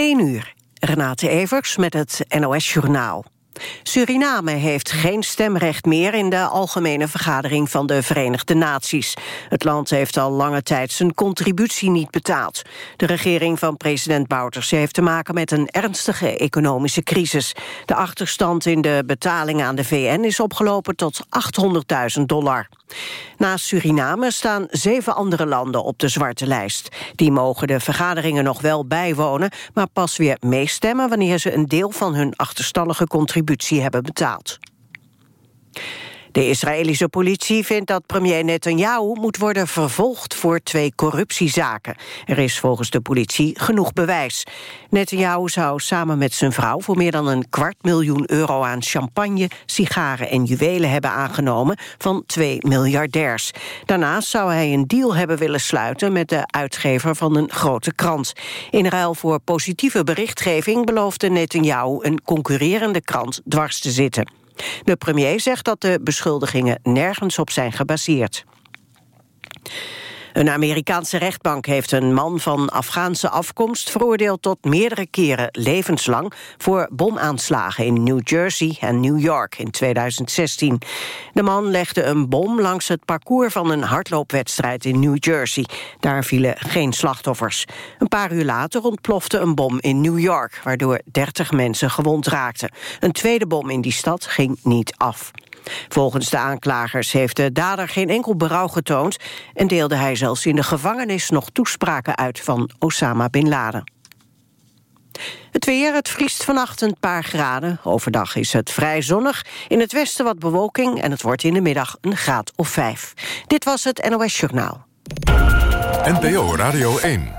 1 uur. Renate Evers met het NOS Journaal. Suriname heeft geen stemrecht meer in de Algemene Vergadering van de Verenigde Naties. Het land heeft al lange tijd zijn contributie niet betaald. De regering van president Bouters heeft te maken met een ernstige economische crisis. De achterstand in de betaling aan de VN is opgelopen tot 800.000 dollar. Naast Suriname staan zeven andere landen op de zwarte lijst. Die mogen de vergaderingen nog wel bijwonen, maar pas weer meestemmen wanneer ze een deel van hun achterstallige contributie hebben betaald. De Israëlische politie vindt dat premier Netanyahu moet worden vervolgd voor twee corruptiezaken. Er is volgens de politie genoeg bewijs. Netanyahu zou samen met zijn vrouw voor meer dan een kwart miljoen euro aan champagne, sigaren en juwelen hebben aangenomen van twee miljardairs. Daarnaast zou hij een deal hebben willen sluiten met de uitgever van een grote krant. In ruil voor positieve berichtgeving beloofde Netanyahu een concurrerende krant dwars te zitten. De premier zegt dat de beschuldigingen nergens op zijn gebaseerd. Een Amerikaanse rechtbank heeft een man van Afghaanse afkomst veroordeeld tot meerdere keren levenslang voor bomaanslagen in New Jersey en New York in 2016. De man legde een bom langs het parcours van een hardloopwedstrijd in New Jersey. Daar vielen geen slachtoffers. Een paar uur later ontplofte een bom in New York, waardoor 30 mensen gewond raakten. Een tweede bom in die stad ging niet af. Volgens de aanklagers heeft de dader geen enkel berouw getoond... en deelde hij zelfs in de gevangenis nog toespraken uit van Osama Bin Laden. Het weer, het vriest vannacht een paar graden. Overdag is het vrij zonnig. In het westen wat bewolking en het wordt in de middag een graad of vijf. Dit was het NOS Journaal. NPO Radio 1.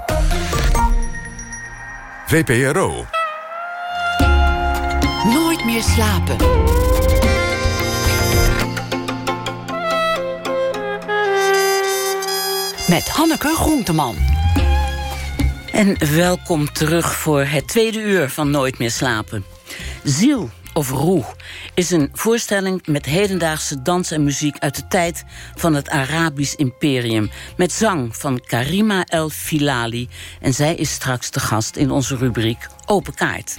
VPRO. Nooit meer slapen. Met Hanneke Groenteman. En welkom terug voor het tweede uur van Nooit meer slapen. Ziel of Roe is een voorstelling met hedendaagse dans en muziek... uit de tijd van het Arabisch imperium. Met zang van Karima El Filali. En zij is straks de gast in onze rubriek Open Kaart.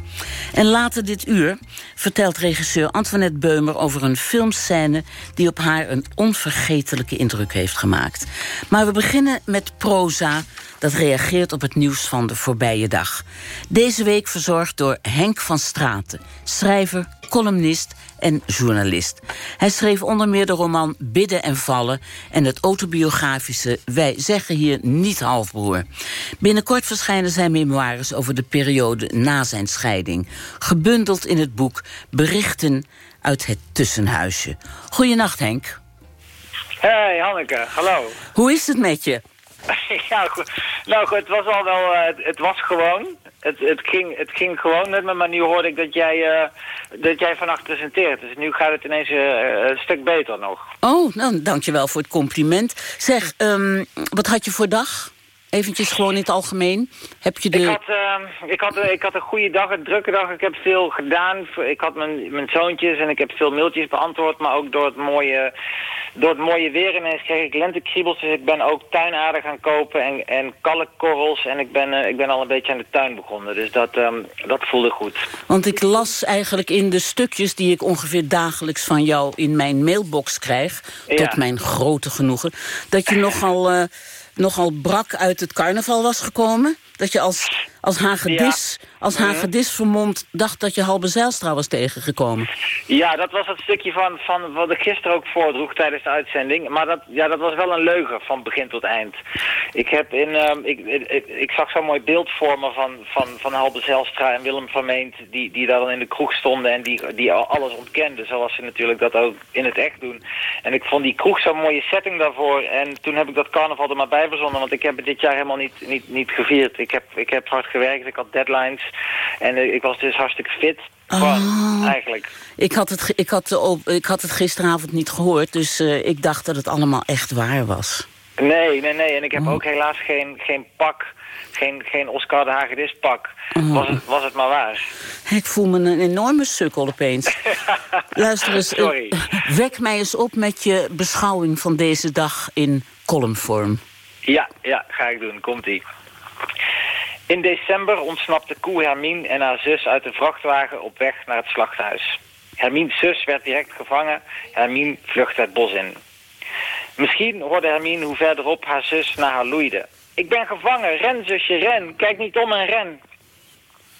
En later dit uur vertelt regisseur Antoinette Beumer... over een filmscène die op haar een onvergetelijke indruk heeft gemaakt. Maar we beginnen met proza dat reageert op het nieuws van de voorbije dag. Deze week verzorgd door Henk van Straten, schrijver, columnist en journalist. Hij schreef onder meer de roman Bidden en Vallen... en het autobiografische Wij zeggen hier niet halfbroer. Binnenkort verschijnen zijn memoires over de periode na zijn scheiding. Gebundeld in het boek Berichten uit het Tussenhuisje. Goedenacht, Henk. Hey, Hanneke, hallo. Hoe is het met je? ja, goed. nou goed, het was al wel, uh, het, het, was gewoon. Het, het, ging, het ging gewoon met me, maar nu hoorde ik dat jij, uh, dat jij vannacht presenteert. Dus nu gaat het ineens uh, een stuk beter nog. Oh, nou, dankjewel voor het compliment. Zeg, um, wat had je voor dag? Eventjes gewoon in het algemeen. Heb je de... ik, had, uh, ik, had, ik had een goede dag, een drukke dag. Ik heb veel gedaan. Ik had mijn, mijn zoontjes en ik heb veel mailtjes beantwoord. Maar ook door het mooie, door het mooie weer ineens kreeg ik lentekriebels. Dus ik ben ook tuinaarden gaan kopen en, en kalkkorrels. En ik ben, uh, ik ben al een beetje aan de tuin begonnen. Dus dat, um, dat voelde goed. Want ik las eigenlijk in de stukjes die ik ongeveer dagelijks van jou in mijn mailbox krijg. Ja. Tot mijn grote genoegen. Dat je nogal... Uh, nogal brak uit het carnaval was gekomen? Dat je als, als hagedis, ja. Als hagedis vermomd dacht dat je Halbe Zijlstra was tegengekomen. Ja, dat was het stukje van, van wat ik gisteren ook voordroeg tijdens de uitzending. Maar dat, ja, dat was wel een leugen van begin tot eind. Ik, heb in, uh, ik, ik, ik, zag zo'n mooi beeld voor me van, van, van Halbe Zijlstra en Willem van Meent... Die, die daar dan in de kroeg stonden en die, die alles ontkenden. Zoals ze natuurlijk dat ook in het echt doen. En ik vond die kroeg zo'n mooie setting daarvoor. En toen heb ik dat carnaval er maar bij verzonnen. Want ik heb het dit jaar helemaal niet, niet, niet gevierd. Ik heb, ik heb hard gewerkt, ik had deadlines. En uh, ik was dus hartstikke fit. Oh. eigenlijk. Ik had, het, ik, had, ik had het gisteravond niet gehoord, dus uh, ik dacht dat het allemaal echt waar was. Nee, nee, nee. En ik heb oh. ook helaas geen, geen pak, geen, geen Oscar de Hagedis pak. Oh. Was, het, was het maar waar. Ik voel me een enorme sukkel opeens. Luister eens, Sorry. Uh, wek mij eens op met je beschouwing van deze dag in columnvorm. Ja, ja, ga ik doen. Komt-ie. In december ontsnapte koe Hermine en haar zus uit de vrachtwagen op weg naar het slachthuis. Hermines zus werd direct gevangen. Hermine vluchtte het bos in. Misschien hoorde Hermine hoe verderop haar zus naar haar loeide. Ik ben gevangen, ren zusje, ren. Kijk niet om en ren.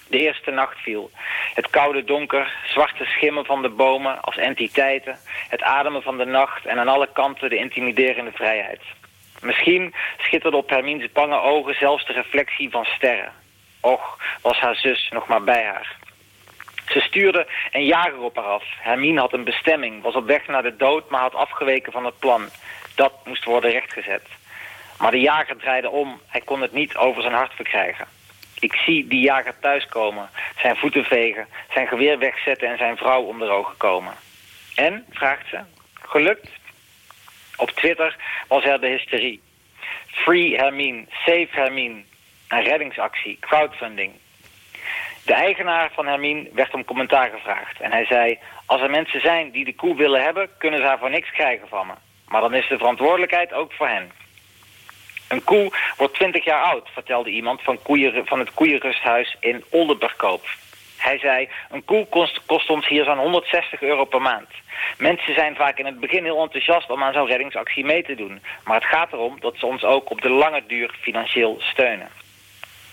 De eerste nacht viel. Het koude donker, zwarte schimmen van de bomen als entiteiten, het ademen van de nacht en aan alle kanten de intimiderende vrijheid. Misschien schitterde op Hermines bange ogen zelfs de reflectie van sterren. Och, was haar zus nog maar bij haar. Ze stuurde een jager op haar af. Hermine had een bestemming, was op weg naar de dood, maar had afgeweken van het plan. Dat moest worden rechtgezet. Maar de jager draaide om. Hij kon het niet over zijn hart verkrijgen. Ik zie die jager thuiskomen, zijn voeten vegen, zijn geweer wegzetten en zijn vrouw onder ogen komen. En, vraagt ze, gelukt? Op Twitter was er de hysterie. Free Hermine, Save Hermine, een reddingsactie, crowdfunding. De eigenaar van Hermine werd om commentaar gevraagd. En hij zei, als er mensen zijn die de koe willen hebben, kunnen ze haar voor niks krijgen van me. Maar dan is de verantwoordelijkheid ook voor hen. Een koe wordt 20 jaar oud, vertelde iemand van, van het koeienrusthuis in Oldenburgkoop. Hij zei, een koe kost, ons hier zo'n 160 euro per maand. Mensen zijn vaak in het begin heel enthousiast om aan zo'n reddingsactie mee te doen. Maar het gaat erom dat ze ons ook op de lange duur financieel steunen.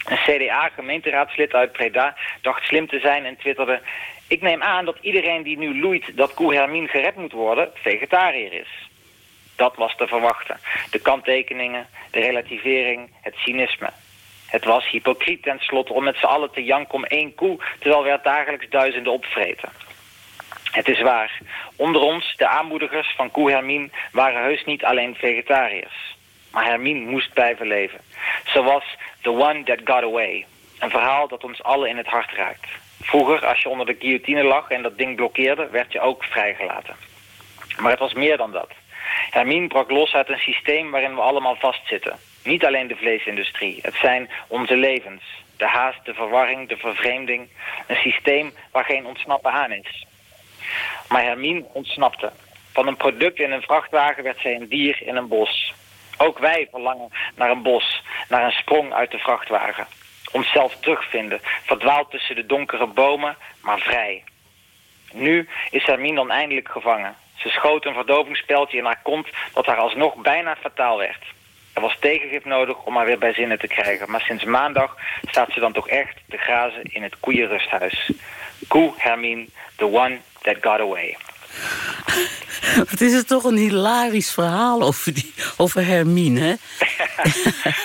Een CDA-gemeenteraadslid uit Breda dacht slim te zijn en twitterde... Ik neem aan dat iedereen die nu loeit dat koe Hermine gered moet worden, vegetariër is. Dat was te verwachten. De kanttekeningen, de relativering, het cynisme. Het was hypocriet tenslotte om met z'n allen te janken om één koe... terwijl we er dagelijks duizenden opvreten. Het is waar. Onder ons, de aanmoedigers van koe Hermine... waren heus niet alleen vegetariërs. Maar Hermine moest blijven leven. Ze was the one that got away. Een verhaal dat ons allen in het hart raakt. Vroeger, als je onder de guillotine lag en dat ding blokkeerde... werd je ook vrijgelaten. Maar het was meer dan dat. Hermine brak los uit een systeem waarin we allemaal vastzitten. Niet alleen de vleesindustrie. Het zijn onze levens. De haast, de verwarring, de vervreemding. Een systeem waar geen ontsnappen aan is. Maar Hermine ontsnapte. Van een product in een vrachtwagen werd zij een dier in een bos. Ook wij verlangen naar een bos, naar een sprong uit de vrachtwagen. Onszelf terugvinden, verdwaald tussen de donkere bomen, maar vrij. Nu is Hermine dan eindelijk gevangen. Ze schoot een verdovingspeltje in haar kont dat haar alsnog bijna fataal werd. Er was tegengif nodig om haar weer bij zinnen te krijgen. Maar sinds maandag staat ze dan toch echt te grazen in het koeienrusthuis. Koe Hermine, the one that got away. Het is het toch een hilarisch verhaal over, die, over Hermine, hè?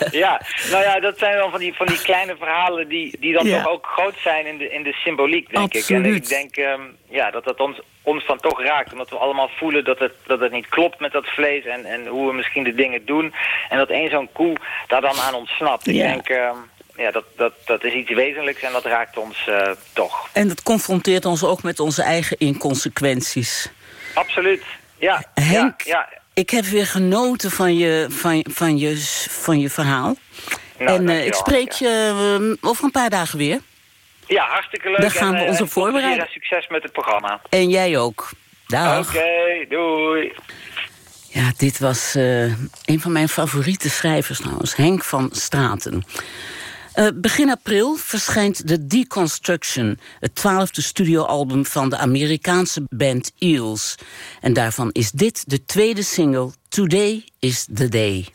ja, nou ja, dat zijn dan van die, van die kleine verhalen... die, die dan toch ook groot zijn in de, in de symboliek, denk Absoluut. ik. En ik denk um, ja, dat dat ons, ons dan toch raakt. Omdat we allemaal voelen dat het, dat het niet klopt met dat vlees... En, en hoe we misschien de dingen doen. En dat één zo'n koe daar dan aan ontsnapt. Ik denk... Um, ja, dat, dat, dat is iets wezenlijks en dat raakt ons uh, toch. En dat confronteert ons ook met onze eigen inconsequenties. Absoluut, ja. Henk, ja, ja. ik heb weer genoten van je, van, van je, van je verhaal. Nou, en uh, ik spreek je uh, over een paar dagen weer. Ja, hartstikke leuk. Daar gaan en, we ons op voorbereiden. Succes met het programma. En jij ook. Dag. Oké, okay, doei. Ja, dit was een van mijn favoriete schrijvers trouwens. Henk van Straten. Uh, begin april verschijnt The Deconstruction, het twaalfde studioalbum van de Amerikaanse band Eels. En daarvan is dit de tweede single, Today is the Day.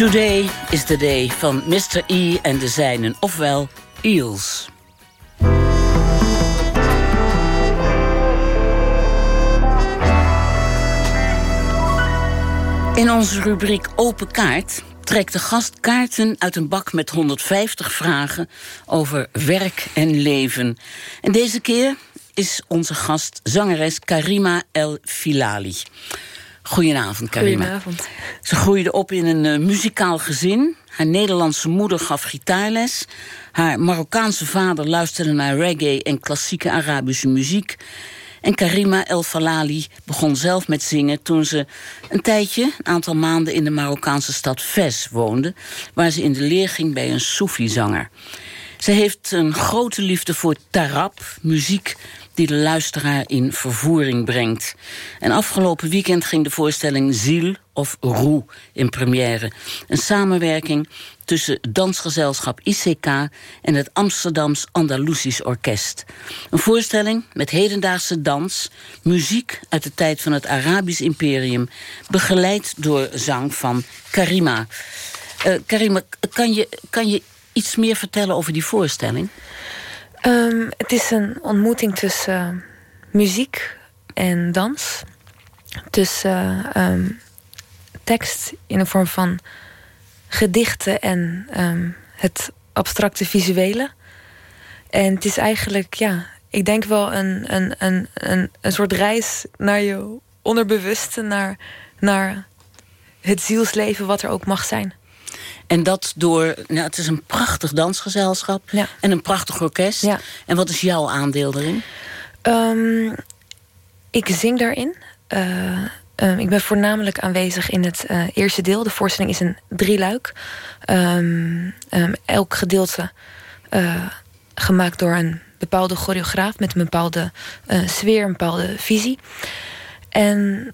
Today is the day van Mr. E en de zijnen, ofwel Eels. In onze rubriek Open Kaart trekt de gast kaarten uit een bak met 150 vragen over werk en leven. En deze keer is onze gast zangeres Karima El Filali. Goedenavond, Karima. Goedenavond. Ze groeide op in een uh, muzikaal gezin. Haar Nederlandse moeder gaf gitaarles. Haar Marokkaanse vader luisterde naar reggae en klassieke Arabische muziek. En Karima El Falali begon zelf met zingen toen ze een tijdje, een aantal maanden in de Marokkaanse stad Fes woonde, waar ze in de leer ging bij een Soefi-zanger. Ze heeft een grote liefde voor tarab, muziek die de luisteraar in vervoering brengt. En afgelopen weekend ging de voorstelling Ziel of Roe in première. Een samenwerking tussen dansgezelschap ICK en het Amsterdams Andalusisch Orkest. Een voorstelling met hedendaagse dans, muziek uit de tijd van het Arabisch Imperium, begeleid door zang van Karima. Uh, Karima, kan je, kan je iets meer vertellen over die voorstelling? Um, het is een ontmoeting tussen uh, muziek en dans. Tussen uh, um, tekst in de vorm van gedichten en um, het abstracte visuele. En het is eigenlijk, ja, ik denk wel een, een, een, een, een soort reis naar je onderbewuste, naar, naar het zielsleven, wat er ook mag zijn. En dat door, nou, het is een prachtig dansgezelschap ja. en een prachtig orkest. Ja. En wat is jouw aandeel erin? Um, ik zing daarin. Uh, um, ik ben voornamelijk aanwezig in het uh, eerste deel. De voorstelling is een drieluik. Um, elk gedeelte uh, gemaakt door een bepaalde choreograaf... met een bepaalde sfeer, een bepaalde visie. En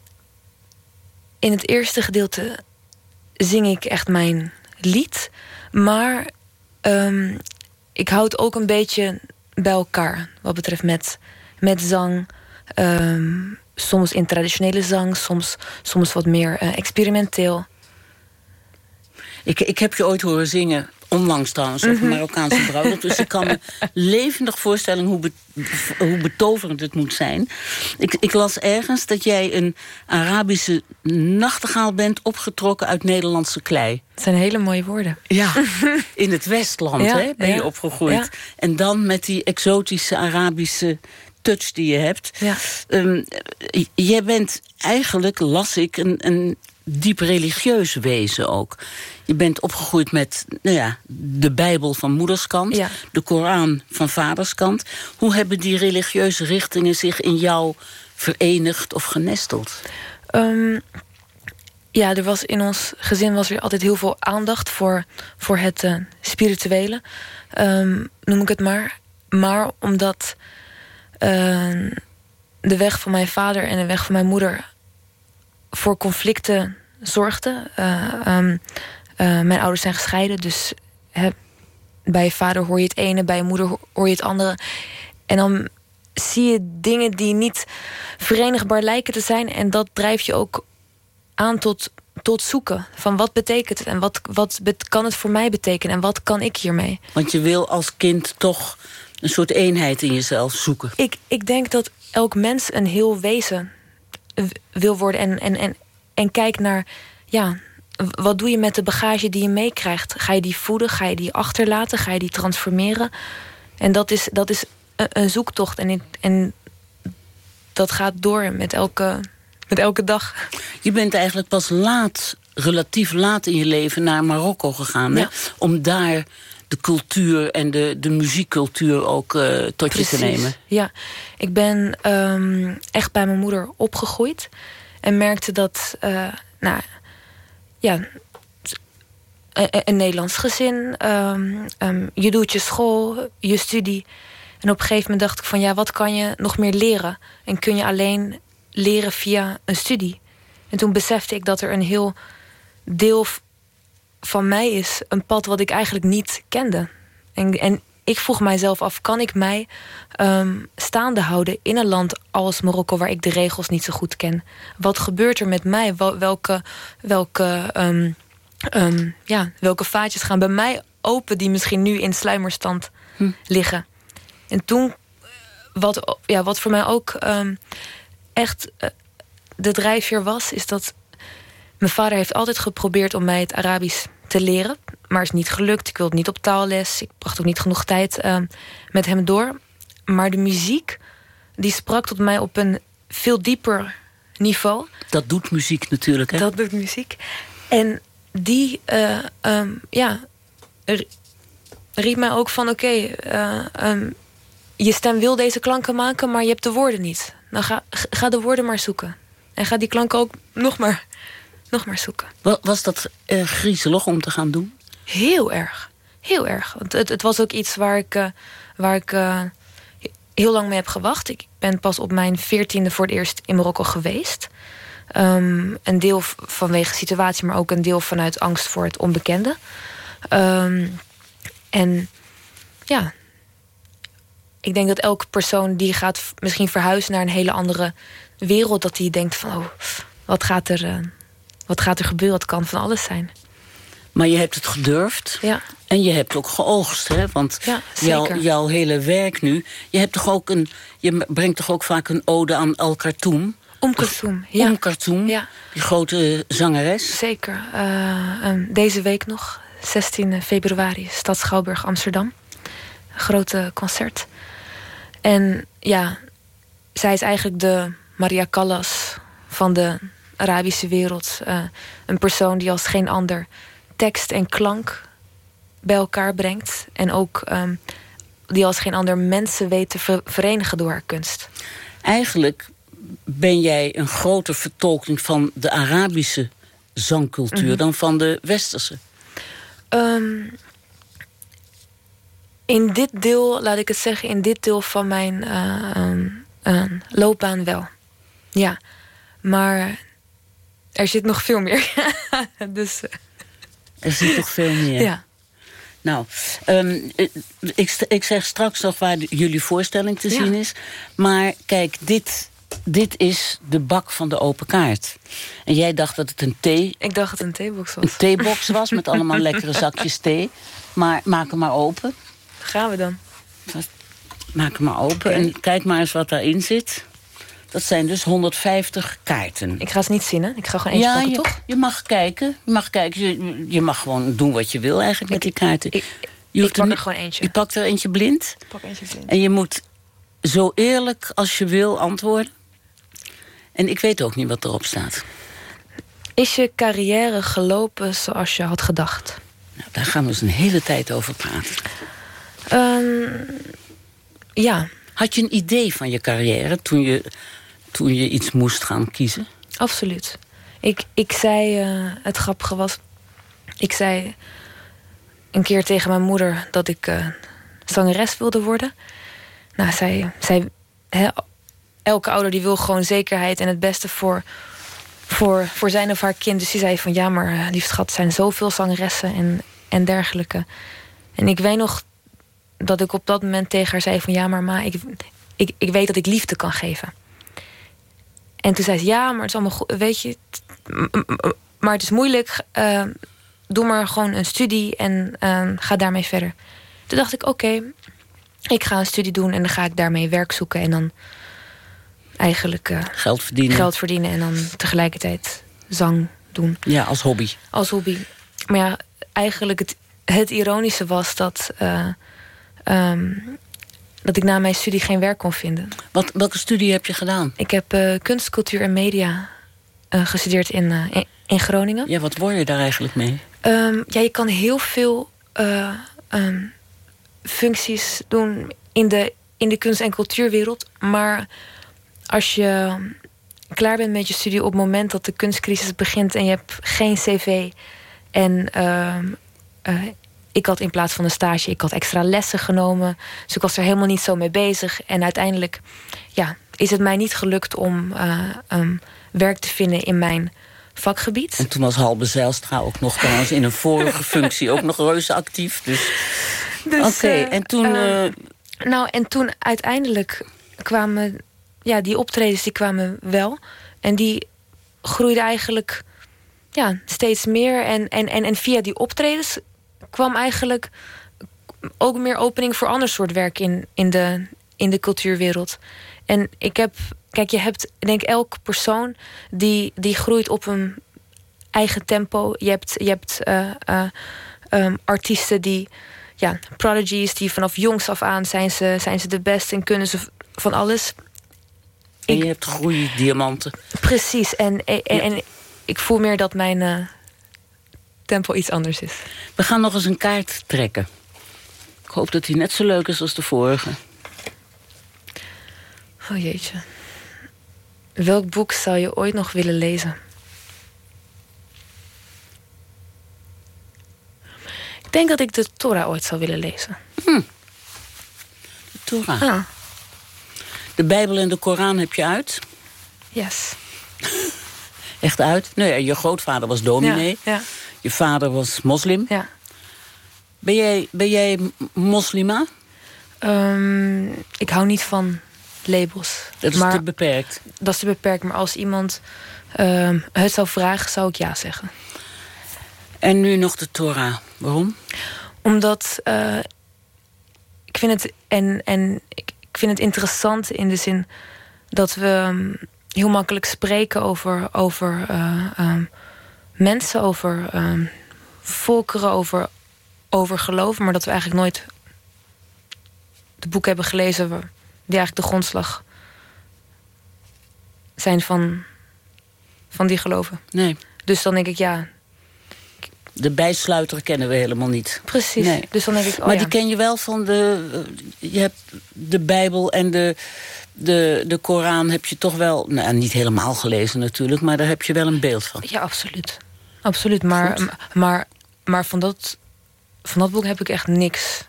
in het eerste gedeelte zing ik echt mijn lied. Maar um, ik houd ook een beetje bij elkaar. Wat betreft met, met zang. Um, soms in traditionele zang, soms, soms wat meer uh, experimenteel. Ik, ik heb je ooit horen zingen, onlangs trouwens, op een Mhm. Marokkaanse bruiloft. Dus ik kan me levendig voorstellen hoe, be, hoe betoverend het moet zijn. Ik, ik las ergens dat jij een Arabische nachtegaal bent... opgetrokken uit Nederlandse klei. Het zijn hele mooie woorden. Ja, in het Westland Ja, hè, ben je opgegroeid. ja. En dan met die exotische Arabische touch die je hebt. Ja. Um, jij bent eigenlijk, las ik, een, een diep religieus wezen ook. Je bent opgegroeid met nou ja, de Bijbel van moederskant... Ja. de Koran van vaderskant. Hoe hebben die religieuze richtingen zich in jou verenigd of genesteld? Um, ja, er was in ons gezin was er altijd heel veel aandacht voor, voor het uh, spirituele, um, noem ik het maar. Maar omdat uh, de weg van mijn vader en de weg van mijn moeder voor conflicten zorgde. Uh, um, mijn ouders zijn gescheiden, dus he, bij je vader hoor je het ene, bij je moeder hoor je het andere. En dan zie je dingen die niet verenigbaar lijken te zijn. En dat drijft je ook aan tot, tot zoeken. Van wat betekent het en wat, wat kan het voor mij betekenen en wat kan ik hiermee? Want je wil als kind toch een soort eenheid in jezelf zoeken. Ik, ik denk dat elk mens een heel wezen wil worden. En, en, en, en kijk naar, ja, wat doe je met de bagage die je meekrijgt? Ga je die voeden? Ga je die achterlaten? Ga je die transformeren? En dat is, dat is een, een zoektocht. En, en dat gaat door met elke, met elke dag. Je bent eigenlijk pas laat, relatief laat in je leven naar Marokko gegaan. Ja. Hè? Om daar de cultuur en de, de muziekcultuur ook uh, tot Precies. je te nemen. Ja, ik ben um, echt bij mijn moeder opgegroeid. En merkte dat, uh, nou ja, een, een Nederlands gezin. Um, um, je doet je school, je studie. En op een gegeven moment dacht ik van ja, wat kan je nog meer leren? En kun je alleen leren via een studie? En toen besefte ik dat er een heel deel van mij is, een pad wat ik eigenlijk niet kende. En, en ik vroeg mijzelf af, kan ik mij um, staande houden in een land als Marokko... waar ik de regels niet zo goed ken? Wat gebeurt er met mij? Welke, welke um, ehm, ja, welke vaatjes gaan bij mij open die misschien nu in sluimerstand hm. liggen. En toen, wat, ja, wat voor mij ook ehm, echt uh, de drijfveer was, is dat mijn vader heeft altijd geprobeerd om mij het Arabisch te leren. Maar is niet gelukt. Ik wilde niet op taalles. Ik bracht ook niet genoeg tijd ehm, met hem door. Maar de muziek, die sprak tot mij op een veel dieper niveau. Dat doet muziek natuurlijk, hè? Dat doet muziek. En die, uh, um, ja, riep mij ook van... oké, eh, ehm, je stem wil deze klanken maken, maar je hebt de woorden niet. Dan ga, ga de woorden maar zoeken. En ga die klanken ook nog maar, nog maar zoeken. Was dat uh, griezelig om te gaan doen? Heel erg. Heel erg. Want het, het was ook iets waar ik, uh, waar ik uh, heel lang mee heb gewacht. Ik ben pas op mijn veertiende voor het eerst in Marokko geweest. Um, een deel vanwege situatie, maar ook een deel vanuit angst voor het onbekende. Um, en ja, ik denk dat elke persoon die gaat misschien verhuizen naar een hele andere wereld, dat die denkt van, oh, wat gaat er, wat gaat er gebeuren? Het kan van alles zijn. Maar je hebt het gedurfd. Ja. En je hebt ook geoogst, hè? Want jouw, jouw hele werk nu... Je, hebt toch ook een, je brengt toch ook vaak een ode aan Al Khartoum? Om Khartoum, ja. Om Khartoum, ja. die grote zangeres. Zeker. Uh, deze week nog, 16 februari, Stad Schouwburg, Amsterdam. Een grote concert. En ja, zij is eigenlijk de Maria Callas van de Arabische wereld. Uh, een persoon die als geen ander tekst en klank bij elkaar brengt. En ook um, die als geen ander mensen weet te verenigen door haar kunst. Eigenlijk ben jij een groter vertolking van de Arabische zangcultuur... Mm -hmm. dan van de westerse. Um, in dit deel, laat ik het zeggen... in dit deel van mijn uh, um, uh, loopbaan wel. Ja, maar er zit nog veel meer. dus... Uh, er zit nog veel meer. Ja. Nou, um, ik, ik zeg straks nog waar jullie voorstelling te ja. zien is. Maar kijk, dit, dit is de bak van de open kaart. En jij dacht dat het een thee... Ik dacht dat het een theebox was. Een theebox was met allemaal lekkere zakjes thee. Maar maak hem maar open. Gaan we dan. Maak hem maar open okay. en kijk maar eens wat daarin zit. Dat zijn dus 150 kaarten. Ik ga ze niet zien, hè? Ik ga gewoon eentje ja, pakken, je, toch? Je mag kijken. Je mag, kijken. Je, je mag gewoon doen wat je wil eigenlijk met die kaarten. Ik, je ik pak er, er gewoon eentje. Je pakt er eentje blind. Ik pak eentje blind. En je moet zo eerlijk als je wil antwoorden. En ik weet ook niet wat erop staat. Is je carrière gelopen zoals je had gedacht? Nou, daar gaan we eens een hele tijd over praten. Um, ja. Had je een idee van je carrière toen je, toen je iets moest gaan kiezen? Absoluut. Ik, ik zei, uh, het grappige was... Ik zei een keer tegen mijn moeder dat ik uh, zangeres wilde worden. Nou, zij... zij elke ouder die wil gewoon zekerheid en het beste voor, voor, voor zijn of haar kind. Dus die zei van ja, maar uh, lief schat, zijn zoveel zangeressen en, en dergelijke. En ik weet nog dat ik op dat moment tegen haar zei van... ja, maar ma, ik, ik, ik weet dat ik liefde kan geven. En toen zei ze, ja, maar het is allemaal goed, weet je... maar het is moeilijk, uh, doe maar gewoon een studie en uh, ga daarmee verder. Toen dacht ik, oké, okay, ik ga een studie doen... en dan ga ik daarmee werk zoeken en dan eigenlijk... Uh, geld verdienen. Geld verdienen en dan tegelijkertijd zang doen. Ja, als hobby. Als hobby. Maar ja, eigenlijk het, het ironische was dat... Um, dat ik na mijn studie geen werk kon vinden. Wat, welke studie heb je gedaan? Ik heb uh, kunst, cultuur en media uh, gestudeerd in, uh, in, in, Groningen. Ja, wat word je daar eigenlijk mee? Um, ja, je kan heel veel um, functies doen in de, in de kunst- en cultuurwereld. Maar als je klaar bent met je studie op het moment dat de kunstcrisis begint... en je hebt geen cv en ik had in plaats van een stage, ik had extra lessen genomen. Dus ik was er helemaal niet zo mee bezig. En uiteindelijk ja, is het mij niet gelukt om uh, um, werk te vinden in mijn vakgebied. En toen was Halbe Zijlstra ook nog trouwens in een vorige functie ook nog reuze actief. Dus, dus oké, okay. uh, en toen... Uh... nou, en toen uiteindelijk kwamen... Ja, die optredens die kwamen wel. En die groeiden eigenlijk ja, steeds meer. En, en, en, en via die optredens kwam eigenlijk ook meer opening voor ander soort werk in, in, de, in de cultuurwereld. En ik heb, kijk, je hebt, denk elke persoon die, die groeit op een eigen tempo. Je hebt, je hebt uh, uh, artiesten die, ja, prodigies, die vanaf jongs af aan zijn ze, zijn ze de beste en kunnen ze van alles. En je hebt diamanten. Precies, en, en, en, ik voel meer dat mijn uh, tempo iets anders is. We gaan nog eens een kaart trekken. Ik hoop dat die net zo leuk is als de vorige. Oh jeetje. Welk boek zou je ooit nog willen lezen? Ik denk dat ik de Torah ooit zou willen lezen. Hm. De Torah. Ah. De Bijbel en de Koran heb je uit? Yes. Echt uit? Nee, je grootvader was dominee. Ja, Je vader was moslim. Ja. Ben jij, ben jij moslima? Um, ik hou niet van labels. Dat is te beperkt? Dat is te beperkt, maar als iemand um, het zou vragen, zou ik ja zeggen. En nu nog de Torah. Waarom? Omdat uh, ik vind het en, en ik, vind het interessant in de zin dat we ehm, heel makkelijk spreken over, over uh, mensen, over volkeren, over, over geloof, maar dat we eigenlijk nooit de boek hebben gelezen die eigenlijk de grondslag zijn van, van die geloven. Nee. Dus dan denk ik, ja, de bijsluiter kennen we helemaal niet. Precies. Nee. Dus dan denk ik, oh maar die ken je wel van de... Je hebt de Bijbel en de, de, de Koran heb je toch wel... Nou, niet helemaal gelezen natuurlijk, maar daar heb je wel een beeld van. Ja, absoluut. Absoluut, maar, maar, maar van, dat, van dat boek heb ik echt niks,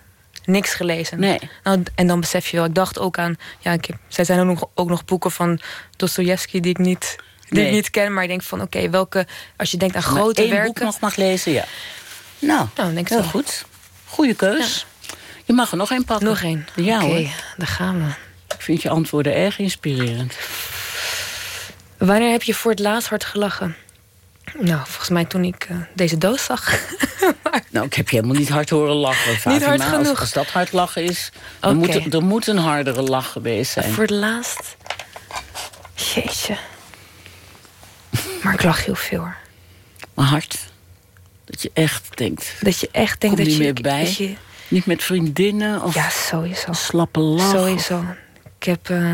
niks gelezen. Nee. Nou, en dan besef je wel, ik dacht ook aan... Ja, ik heb, zij zijn ook nog, ook nog boeken van Dostoevsky die ik niet die ik niet ken, maar ik denk van oké, welke... Als je denkt aan grote één werken... boek nog mag lezen, ja. Nou, nou denk heel goed. Goeie keus. Je mag er nog één pakken. Nog één. Ja Oké, daar gaan we. Ik vind je antwoorden erg inspirerend. Wanneer heb je voor het laatst hard gelachen? Nou, volgens mij toen ik uh, deze doos zag. nou, ik heb je helemaal niet hard horen lachen. Fatima. Niet hard genoeg. Als, als, dat hard lachen is, dan okay. moet er, moet een hardere lach geweest zijn. Voor het laatst... Jeetje. Maar ik lach heel veel hoor. Maar hard. Dat je echt denkt. Dat je echt denkt dat niet je, meer bij. Niet met vriendinnen of ja, sowieso. slappe lach. Sowieso. Ik heb, uh,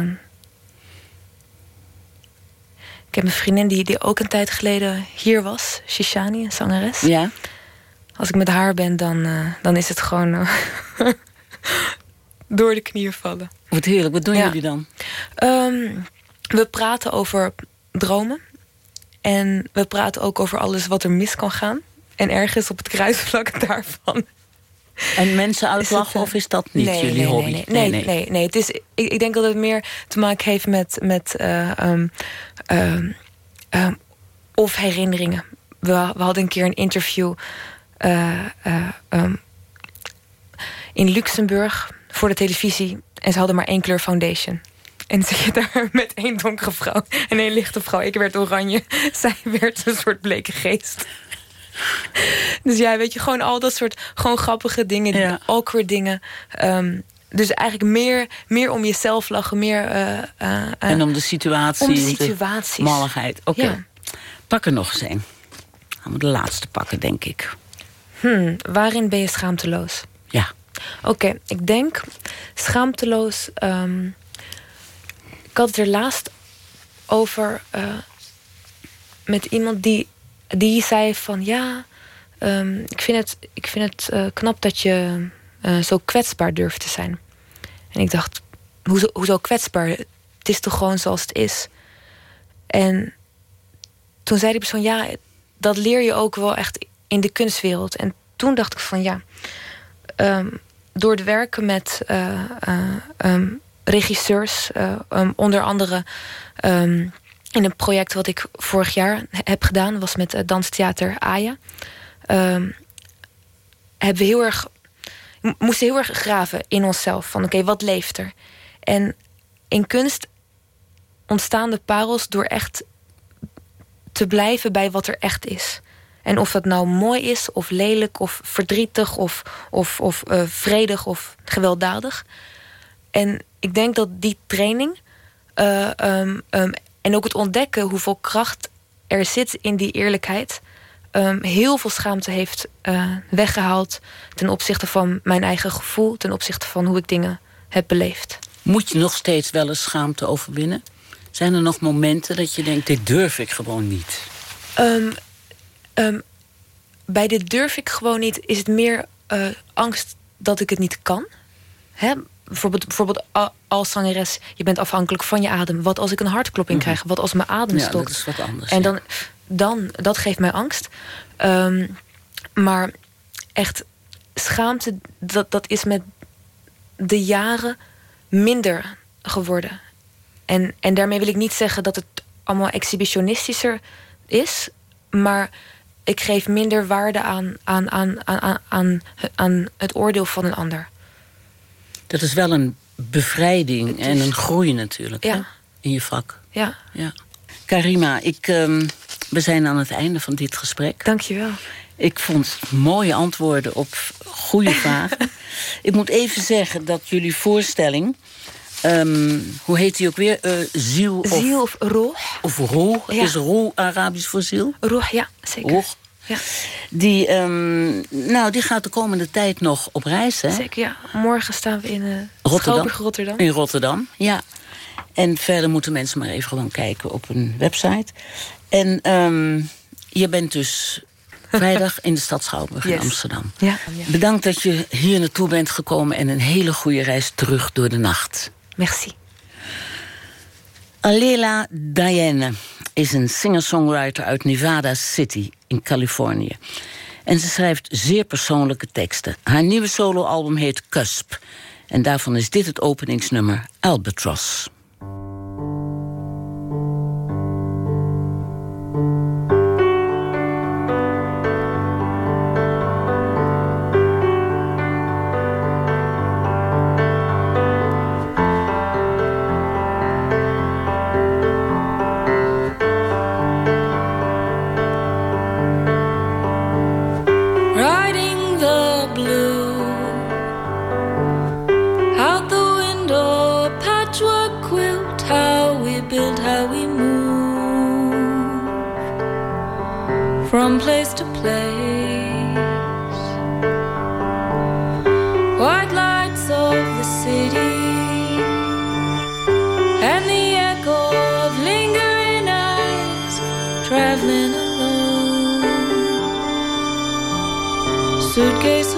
ik heb een vriendin die, die ook een tijd geleden hier was. Shishani, een zangeres. Ja. Als ik met haar ben, dan, uh, dan is het gewoon uh, door de knieën vallen. Wat heerlijk. Wat doen jullie dan? Um, we praten over dromen. En we praten ook over alles wat er mis kan gaan. En ergens op het kruisvlak daarvan. En mensen uitlachen, of is dat niet jullie nee, hobby? Nee nee, nee nee nee, Het is, ik, ik, denk dat het meer te maken heeft met, met uh, um, of herinneringen. We, we, hadden een keer een interview uh, in Luxemburg voor de televisie. En ze hadden maar één kleur foundation. En zit je daar met één donkere vrouw en één lichte vrouw. Ik werd oranje, zij werd een soort bleke geest. Dus ja, weet je, gewoon al dat soort gewoon grappige dingen, ja. awkward dingen. Um, dus eigenlijk meer, meer om jezelf lachen, meer... Uh, uh, en om de situatie. Om de situaties. De malligheid. Oké. Okay. Ja. Pak er nog eens een. Gaan we de laatste pakken, denk ik. Hmm, waarin ben je schaamteloos? Ja. Oké, okay, ik denk schaamteloos... Um, ik had het er laatst over uh, met iemand die, die zei van ja, um, ik vind het, ik vind het knap dat je uh, zo kwetsbaar durft te zijn. En ik dacht, hoezo, hoezo kwetsbaar? Het is toch gewoon zoals het is. En toen zei die persoon ja, dat leer je ook wel echt in de kunstwereld. En toen dacht ik van ja, um, door het werken met um, regisseurs. Uh, um, onder andere in een project wat ik vorig jaar heb gedaan, was met danstheater Aya. Um, hebben we heel erg, moesten heel erg graven in onszelf. Van oké, wat leeft er? En in kunst ontstaan de parels door echt te blijven bij wat er echt is. En of dat nou mooi is, of lelijk, of verdrietig, of, of, of uh, vredig of gewelddadig. En ik denk dat die training uh, um, um, en ook het ontdekken hoeveel kracht er zit in die eerlijkheid, um, heel veel schaamte heeft uh, weggehaald ten opzichte van mijn eigen gevoel, ten opzichte van hoe ik dingen heb beleefd. Moet je nog steeds wel eens schaamte overwinnen? Zijn er nog momenten dat je denkt, dit durf ik gewoon niet? Um, um, bij dit durf ik gewoon niet, is het meer uh, angst dat ik het niet kan. Hè? Bijvoorbeeld, bijvoorbeeld als zangeres, je bent afhankelijk van je adem. Wat als ik een hartklopping mm -hmm. krijg? Wat als mijn adem ja, stokt? Dat is wat anders. En dan, dan dat geeft mij angst. Um, maar echt schaamte, dat, dat is met de jaren minder geworden. En, en daarmee wil ik niet zeggen dat het allemaal exhibitionistischer is. Maar ik geef minder waarde aan, aan, aan, aan, aan, aan het oordeel van een ander. Dat is wel een bevrijding is... en een groei natuurlijk ja. hè? in je vak. Ja. ja. Karima, ik, um, we zijn aan het einde van dit gesprek. Dank je wel. Ik vond mooie antwoorden op goede vragen. ik moet even zeggen dat jullie voorstelling... Um, hoe heet die ook weer? Uh, ziel of... Ziel of roh. Of roh. Ja. Is roh Arabisch voor ziel? Roh, ja, zeker. Roh. Ja. Die, um, nou, die gaat de komende tijd nog op reis, hè? Zeker, ja. Morgen staan we in uh, Rotterdam. Rotterdam. In Rotterdam, ja. En verder moeten mensen maar even gewoon kijken op een website. En um, je bent dus vrijdag in de stad Schouwburg yes. in Amsterdam. Ja. Bedankt dat je hier naartoe bent gekomen... en een hele goede reis terug door de nacht. Merci. Alela Diane is een singer-songwriter uit Nevada City in Californië. En ze schrijft zeer persoonlijke teksten. Haar nieuwe soloalbum heet Cusp. En daarvan is dit het openingsnummer Albatross. From place to place. White lights of the city and the echo of lingering eyes traveling alone. Suitcase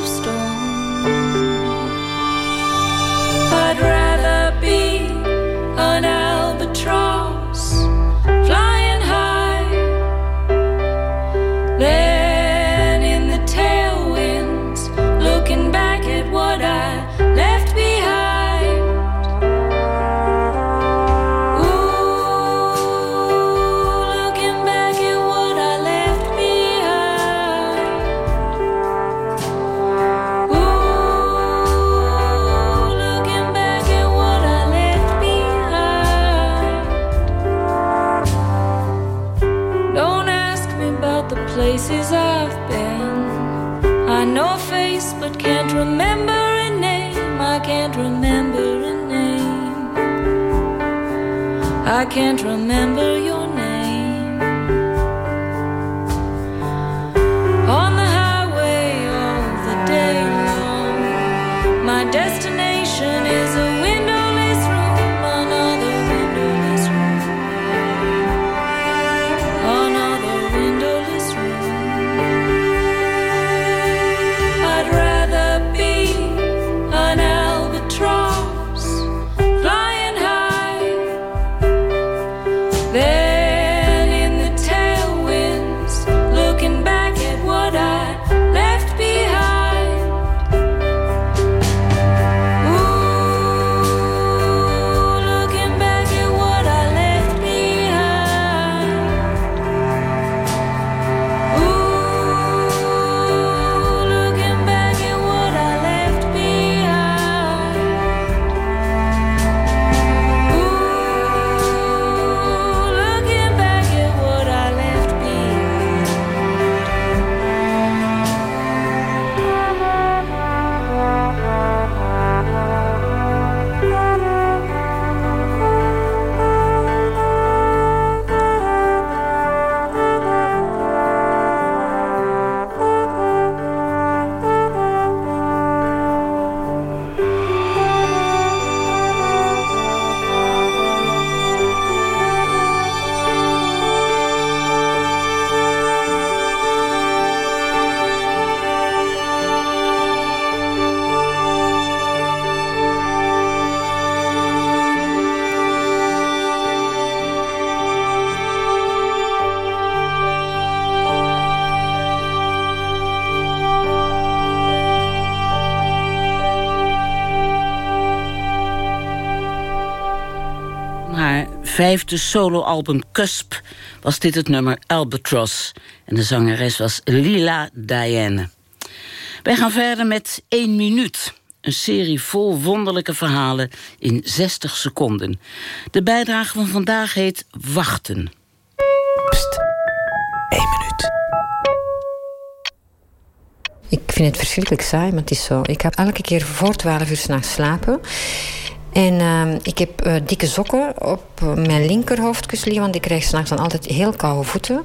vijfde soloalbum Cusp was dit het nummer Albatross. En de zangeres was Lila Diane. Wij gaan verder met 1 minuut. Een serie vol wonderlijke verhalen in 60 seconden. De bijdrage van vandaag heet Wachten. Pst, 1 minuut. Ik vind het verschrikkelijk saai, maar het is zo. Ik heb elke keer voor 12 uur s'nachts slapen. En uh, ik heb uh, dikke sokken op mijn linkerhoofdkus liggen... want ik krijg s'nachts dan altijd heel koude voeten.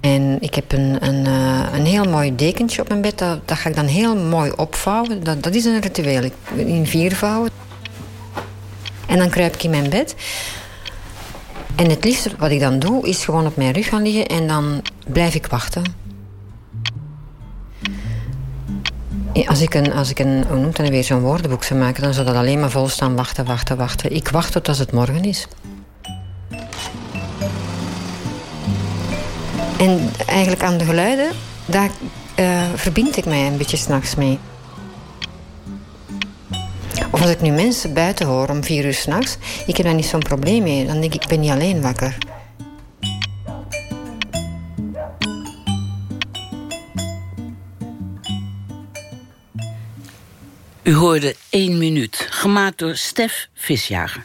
En ik heb een, een, uh, een heel mooi dekentje op mijn bed. Dat, ga ik dan heel mooi opvouwen. Dat, dat is een ritueel. In vier vouwen. En dan kruip ik in mijn bed. En het liefste wat ik dan doe, is gewoon op mijn rug gaan liggen... en dan blijf ik wachten. Als ik een, als ik een noemt dat weer, zo'n woordenboek zou maken... dan zou dat alleen maar vol staan wachten, wachten, wachten. Ik wacht tot als het morgen is. En eigenlijk aan de geluiden, daar uh, verbind ik mij een beetje s'nachts mee. Of als ik nu mensen buiten hoor om vier uur s'nachts... ik heb daar niet zo'n probleem mee. Dan denk ik, ik ben niet alleen wakker. U hoorde 1 minuut, gemaakt door Stef Visjager.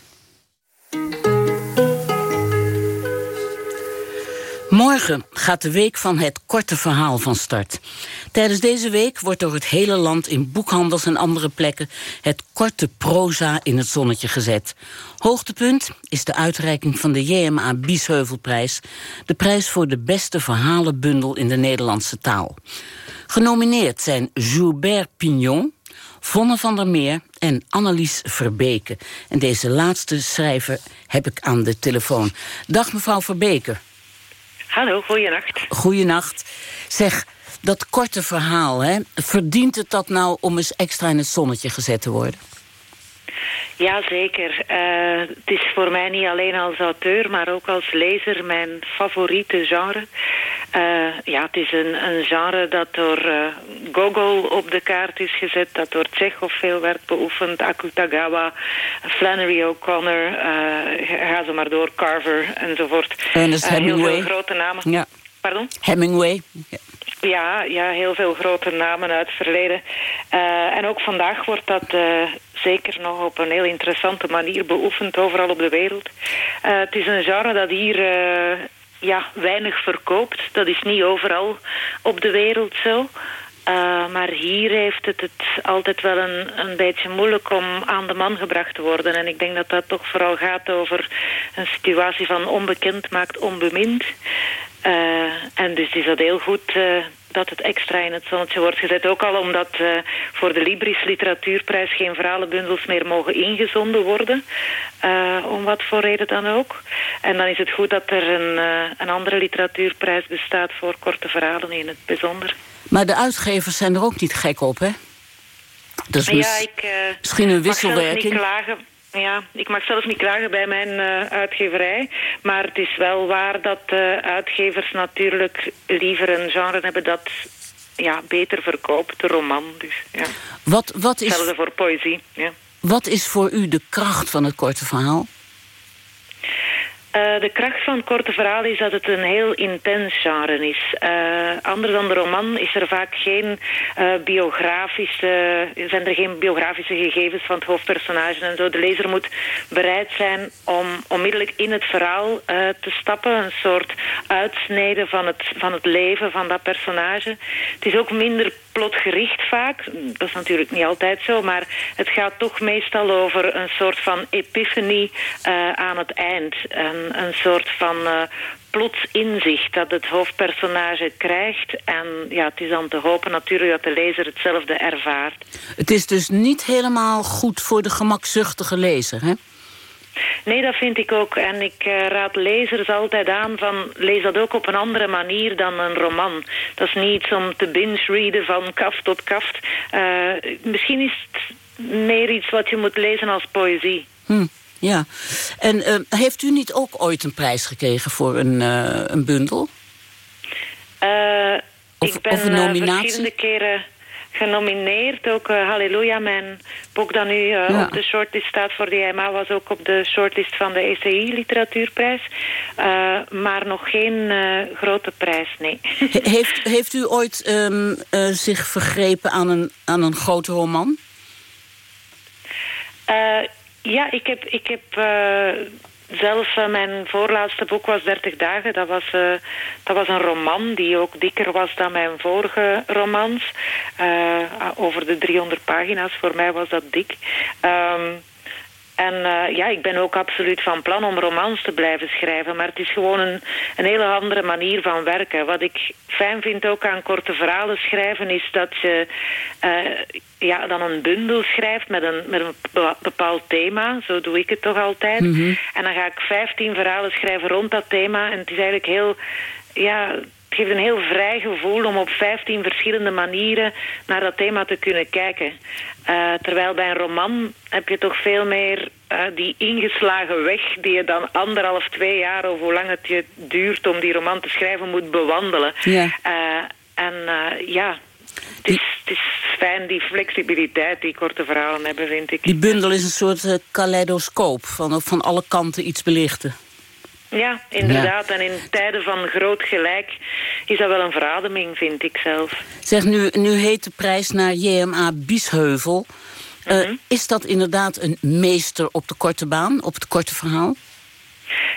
Morgen gaat de week van het korte verhaal van start. Tijdens deze week wordt door het hele land in boekhandels en andere plekken... het korte proza in het zonnetje gezet. Hoogtepunt is de uitreiking van de JMA Biesheuvelprijs... de prijs voor de beste verhalenbundel in de Nederlandse taal. Genomineerd zijn Joubert Pignon, Vonne van der Meer en Annelies Verbeke. En deze laatste schrijver heb ik aan de telefoon. Dag mevrouw Verbeke. Hallo, goeienacht. Goeienacht. Zeg, dat korte verhaal, hè, verdient het dat nou om eens extra in het zonnetje gezet te worden? Jazeker. Uh, het is voor mij niet alleen als auteur, maar ook als lezer mijn favoriete genre. Uh, ja, het is een, een genre dat door uh, Gogol op de kaart is gezet, dat door Tsjechov veel werd beoefend, Akutagawa, Flannery O'Connor, ga zo maar door, Carver enzovoort. Ernest Hemingway. Heel veel grote namen. Ja. Pardon? Hemingway. Ja, ja, heel veel grote namen uit het verleden. Uh, en ook vandaag wordt dat uh, zeker nog op een heel interessante manier beoefend overal op de wereld. Uh, het is een genre dat hier ja, weinig verkoopt. Dat is niet overal op de wereld zo. Maar hier heeft het het altijd wel een, een beetje moeilijk om aan de man gebracht te worden. En ik denk dat dat toch vooral gaat over een situatie van onbekend maakt onbemind. Uh, en dus is dat heel goed uh, dat het extra in het zonnetje wordt gezet. Ook al omdat uh, voor de Libris Literatuurprijs geen verhalenbundels meer mogen ingezonden worden. om wat voor reden dan ook. En dan is het goed dat er een, een andere literatuurprijs bestaat voor korte verhalen in het bijzonder. Maar de uitgevers zijn er ook niet gek op, hè? Ja, ik, misschien een wisselwerking. Klagen. Ja, ik mag zelfs niet klagen bij mijn uh, uitgeverij. Maar het is wel waar dat uh, uitgevers natuurlijk liever een genre hebben dat ja, beter verkoopt, de roman. Dus, ja. wat, wat is, Hetzelfde voor poëzie. Ja. Wat is voor u de kracht van het korte verhaal? Uh, de kracht van korte verhaal is dat het een heel intens genre is. Uh, anders dan de roman is er vaak geen uh, biografische, zijn er geen biografische gegevens van het hoofdpersonage en zo. De lezer moet bereid zijn om onmiddellijk in het verhaal te stappen. Een soort uitsnede van het, van het leven van dat personage. Het is ook minder plotgericht vaak. Dat is natuurlijk niet altijd zo, maar het gaat toch meestal over een soort van epiphany aan het eind een, een soort van uh, plots inzicht dat het hoofdpersonage krijgt. En ja, het is dan te hopen natuurlijk dat de lezer hetzelfde ervaart. Het is dus niet helemaal goed voor de gemakzuchtige lezer, hè? Nee, dat vind ik ook. En ik uh, raad lezers altijd aan van... lees dat ook op een andere manier dan een roman. Dat is niet iets om te binge-readen van kaft tot kaft. Uh, misschien is het meer iets wat je moet lezen als poëzie. Hm. Ja, en uh, heeft u niet ook ooit een prijs gekregen voor een, een bundel? Of, ik ben of een nominatie? verschillende keren genomineerd. Ook uh, Halleluja, mijn boek dat nu uh, op de shortlist staat voor de EMA... was ook op de shortlist van de ECI Literatuurprijs. Uh, maar nog geen grote prijs, nee. heeft, heeft u ooit um, zich vergrepen aan een, aan een grote roman? ja, ik heb... Ik heb zelf, uh, mijn voorlaatste boek was 30 dagen. Dat was, uh, dat was een roman die ook dikker was dan mijn vorige romans. Uh, over de 300 pagina's. Voor mij was dat dik. Um, en uh, ja, ik ben ook absoluut van plan om romans te blijven schrijven. Maar het is gewoon een, een hele andere manier van werken. Wat ik fijn vind ook aan korte verhalen schrijven... is dat je uh, ja, dan een bundel schrijft met een, met een bepaald thema. Zo doe ik het toch altijd. Mm -hmm. En dan ga ik 15 verhalen schrijven rond dat thema. En het is eigenlijk heel... Ja, het geeft een heel vrij gevoel om op 15 verschillende manieren naar dat thema te kunnen kijken. Uh, terwijl bij een roman heb je toch veel meer uh, die ingeslagen weg die je dan anderhalf, twee jaar of hoe lang het je duurt om die roman te schrijven moet bewandelen. Ja. Uh, en ja, het is, het is fijn die flexibiliteit die korte verhalen hebben, vind ik. Die bundel is een soort kaleidoscoop van, van alle kanten iets belichten. Ja, inderdaad. En in tijden van groot gelijk is dat wel een verademing, vind ik zelf. Zeg, nu, nu heet de prijs naar JMA Biesheuvel. Uh, mm -hmm. is dat inderdaad een meester op de korte baan, op het korte verhaal?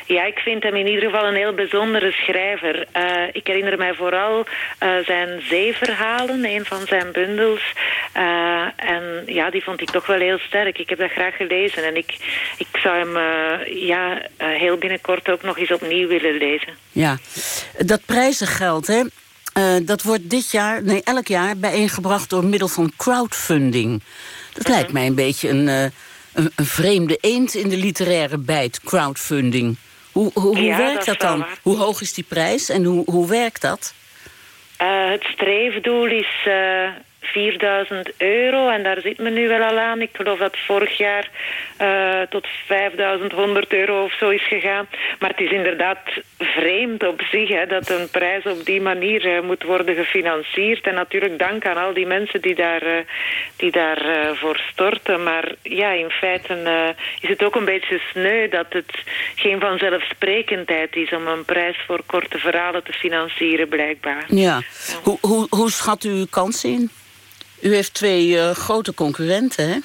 Ja, ik vind hem in ieder geval een heel bijzondere schrijver. Uh, ik herinner mij vooral uh, zijn zeeverhalen, een van zijn bundels. Uh, en ja, die vond ik toch wel heel sterk. Ik heb dat graag gelezen en ik, ik zou hem ja, heel binnenkort ook nog eens opnieuw willen lezen. Ja, dat prijzengeld, hè? dat wordt dit jaar, nee, elk jaar bijeengebracht door middel van crowdfunding. Dat lijkt mhm. mij een beetje een, een, een, vreemde eend in de literaire bijt, crowdfunding. Hoe, hoe, hoe werkt dat, dan? Hoe hoog is die prijs en hoe, hoe werkt dat? Uh, het streefdoel is uh, 4000 euro en daar zit men nu wel al aan. Ik geloof dat vorig jaar uh, tot 5100 euro of zo is gegaan. Maar het is inderdaad vreemd op zich hè, dat een prijs op die manier uh, moet worden gefinancierd. En natuurlijk dank aan al die mensen die daar, uh, die daar voor storten. Maar ja, in feite is het ook een beetje sneu dat het geen vanzelfsprekendheid is om een prijs voor korte verhalen te financieren blijkbaar. Ja. Hoe, hoe, hoe schat u uw kansen in? U heeft twee uh, grote concurrenten, hè?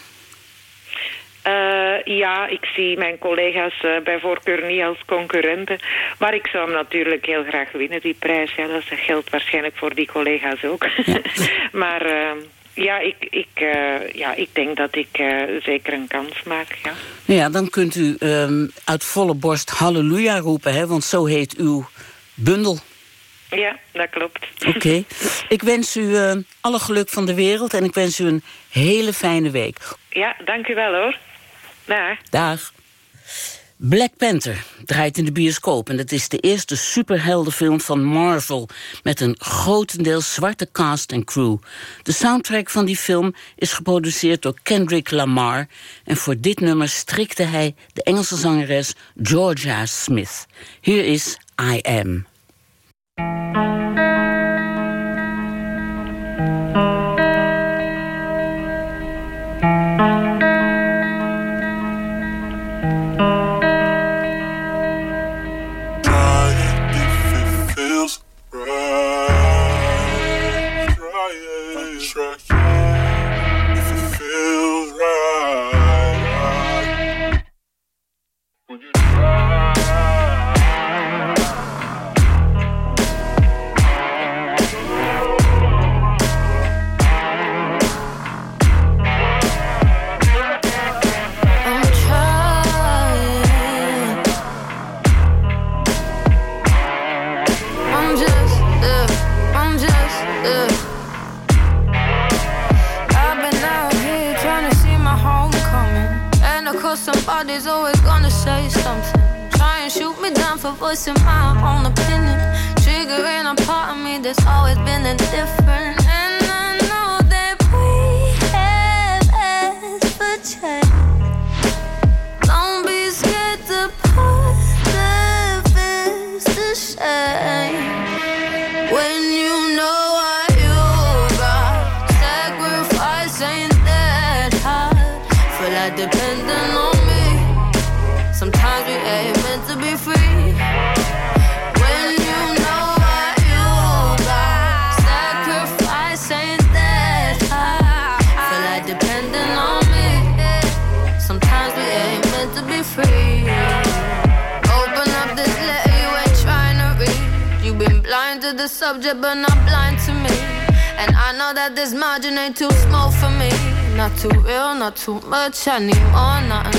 Uh, ja, ik zie mijn collega's uh, bij voorkeur niet als concurrenten. Maar ik zou hem natuurlijk heel graag winnen, die prijs. Ja, dat geldt waarschijnlijk voor die collega's ook. Ja. maar uh, ja, ik, ik, ja, ik denk dat ik zeker een kans maak, ja. Ja, dan kunt u um, uit volle borst halleluja roepen, hè? Want zo heet uw bundel. Ja, dat klopt. Oké. Ik wens u uh, alle geluk van de wereld en ik wens u een hele fijne week. Ja, dank u wel hoor. Dag. Dag. Black Panther draait in de bioscoop en het is de eerste superheldenfilm van Marvel met een grotendeels zwarte cast en crew. De soundtrack van die film is geproduceerd door Kendrick Lamar en voor dit nummer strikte hij de Engelse zangeres Georgia Smith. Hier is I Am. When shining all night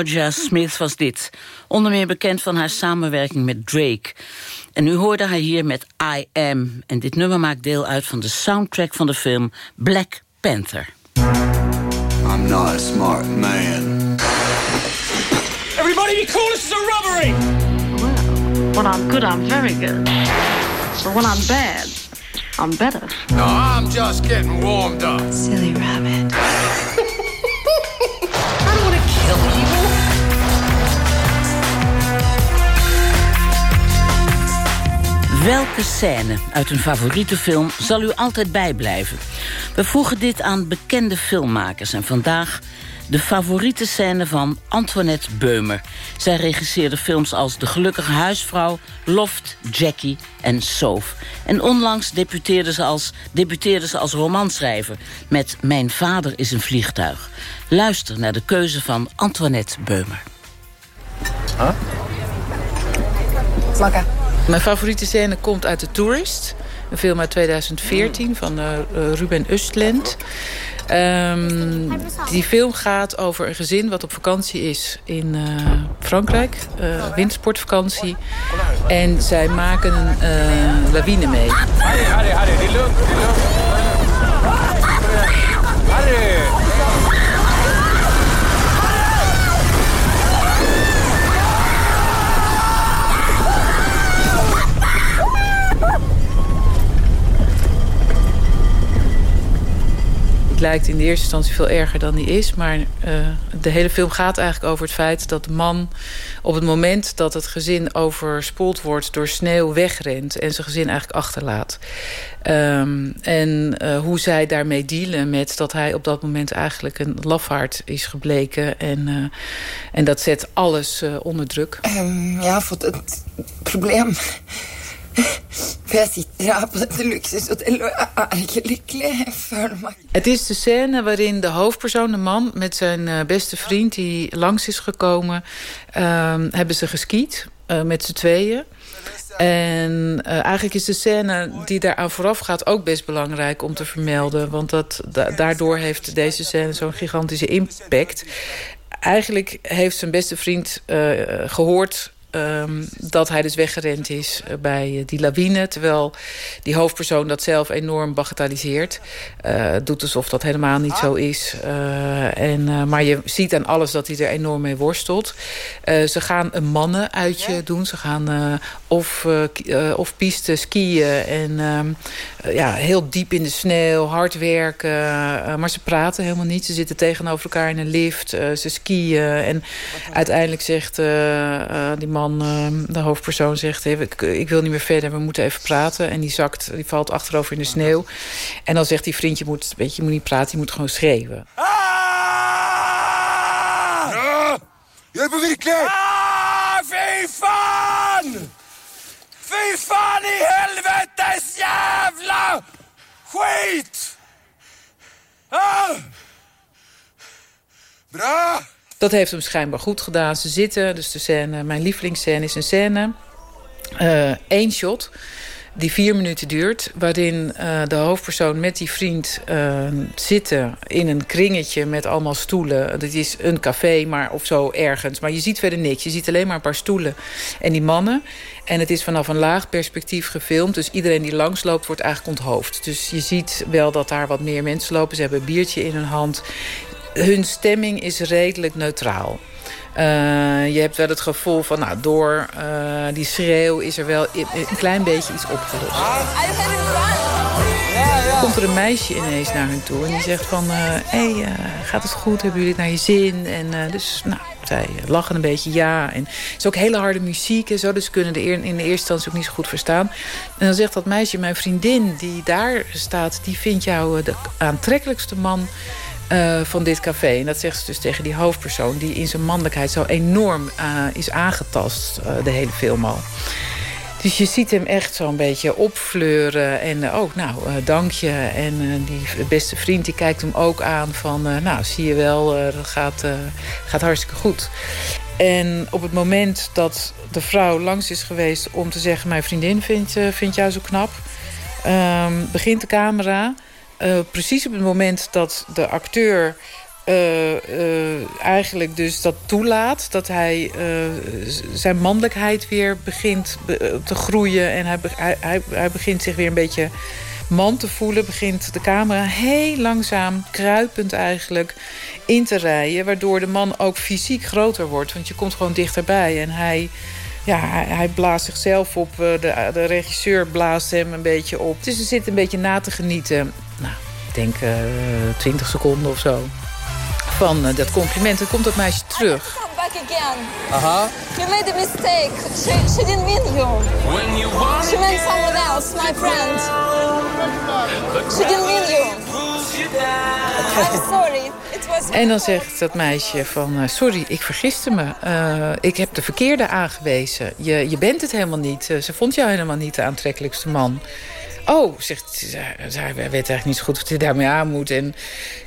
Georgia Smith was dit. Onder meer bekend van haar samenwerking met Drake. En u hoorde haar hier met I Am. En dit nummer maakt deel uit van de soundtrack van de film Black Panther. I'm not a smart man. Everybody be cool, this is a robbery! When I'm good, I'm very good. But when I'm bad, I'm better. No, I'm just getting warmed up. Silly rabbit. Welke scène uit een favoriete film zal u altijd bijblijven? We vroegen dit aan bekende filmmakers en vandaag de favoriete scène van Antoinette Beumer. Zij regisseerde films als De Gelukkige Huisvrouw, Loft, Jackie en Soof. En onlangs debuteerde ze als, debuteerde ze als romanschrijver met Mijn vader is een vliegtuig. Luister naar de keuze van Antoinette Beumer. Huh? Vlakke. Mijn favoriete scène komt uit The Tourist. Een film uit 2014 van uh, Ruben Östlund. Um, die film gaat over een gezin wat op vakantie is in uh, Frankrijk. Uh, windsportvakantie. En zij maken een lawine mee. Harry, Harry, Harry, die lukt, die! Lijkt in de eerste instantie veel erger dan die is. Maar uh, de hele film gaat eigenlijk over het feit dat de man... op het moment dat het gezin overspoeld wordt door sneeuw wegrent... en zijn gezin eigenlijk achterlaat. Um, en uh, hoe zij daarmee dealen met dat hij op dat moment eigenlijk een lafaard is gebleken. En, uh, en dat zet alles onder druk. Um, ja, voor het probleem... Jeg sitter her på dette luksushotellet og jeg er ikke lykkelig. Jeg føler meg Het is de scène waarin de hoofdpersoon, de man... met zijn uh, beste vriend die langs is gekomen... Uh, hebben ze geskiet uh, met z'n tweeën. En uh, eigenlijk is de scène die daaraan vooraf gaat ook best belangrijk om te vermelden. Want dat, da daardoor heeft deze scène zo'n gigantische impact. Eigenlijk heeft zijn beste vriend gehoord ehm, dat hij dus weggerend is eh, bij eh, die lawine. Terwijl die hoofdpersoon dat zelf enorm bagatelliseert. Uh, doet alsof dat helemaal niet zo is. en, maar je ziet aan alles dat hij er enorm mee worstelt. ze gaan een mannenuitje doen. Ze gaan of, of piste skiën. En ehm, ja, heel diep in de sneeuw, hard werken. maar ze praten helemaal niet. Ze zitten tegenover elkaar in een lift. ze skiën. En uiteindelijk zegt die man, uh, de hoofdpersoon, zegt... Ik, ik, wil niet meer verder, we moeten even praten. En die zakt, die valt achterover in de sneeuw. En dan zegt die vriendje, moet, weet je, moet niet praten, je moet gewoon schreeuwen. Ah! Je hebt weer klaar! Ah, fy fan! Fy fan i helvetes jävla! Ah! Bra! Dat heeft hem schijnbaar goed gedaan. Ze zitten, dus de scène, mijn lievelingsscène is een scène. Uh, één shot die vier minuten duurt... waarin uh, de hoofdpersoon met die vriend uh, zitten in een kringetje met allemaal stoelen. Dat is een café maar, of zo ergens. Maar je ziet verder niks. Je ziet alleen maar een paar stoelen en die mannen. En het is vanaf een laag perspectief gefilmd. Dus iedereen die langsloopt wordt eigenlijk onthoofd. Dus je ziet wel dat daar wat meer mensen lopen. Ze hebben een biertje in hun hand hun stemming is redelijk neutraal. Uh, je hebt wel het gevoel van, nou, door uh, die schreeuw is er wel een klein beetje iets opgelost. Komt er een meisje ineens naar hun toe en die zegt van... hé, uh, hey, gaat het goed? Hebben jullie het naar je zin? En dus, nou, zij lachen een beetje, ja. En het is ook hele harde muziek en zo. Dus kunnen de in de eerste instantie ook niet zo goed verstaan. En dan zegt dat meisje, mijn vriendin die daar staat... die vindt jou de aantrekkelijkste man uh, van dit café. En dat zegt ze dus tegen die hoofdpersoon... die in zijn mannelijkheid zo enorm uh, is aangetast, uh, de hele film al. Dus je ziet hem echt zo'n beetje opfleuren. En ook, nou, dank je. En die beste vriend die kijkt hem ook aan van... nou, zie je wel, dat gaat, gaat hartstikke goed. En op het moment dat de vrouw langs is geweest om te zeggen... mijn vriendin vindt, vindt jou zo knap... Um, begint de camera... Uh, precies op het moment dat de acteur uh, uh, eigenlijk dus dat toelaat. Dat hij zijn mannelijkheid weer begint te groeien. En hij, hij, hij begint zich weer een beetje man te voelen. Begint de camera heel langzaam, kruipend eigenlijk, in te rijden. Waardoor de man ook fysiek groter wordt. Want je komt gewoon dichterbij. En hij ja, hij, blaast zichzelf op. De, de regisseur blaast hem een beetje op. Dus ze zit een beetje na te genieten. Nou, ik denk uh, 20 seconden of zo. Van uh, dat compliment. Dan komt dat meisje terug. Come back again. Aha. You made a mistake. She, she didn't mean you. She meant someone else, my friend. She didn't mean you. I'm sorry. It was en dan zegt dat meisje van... Uh, sorry, ik vergiste me. Uh, ik heb de verkeerde aangewezen. Je, je bent het helemaal niet. Uh, ze vond jou helemaal niet de aantrekkelijkste man. Oh, zegt zij, weet eigenlijk niet zo goed wat hij daarmee aan moet. En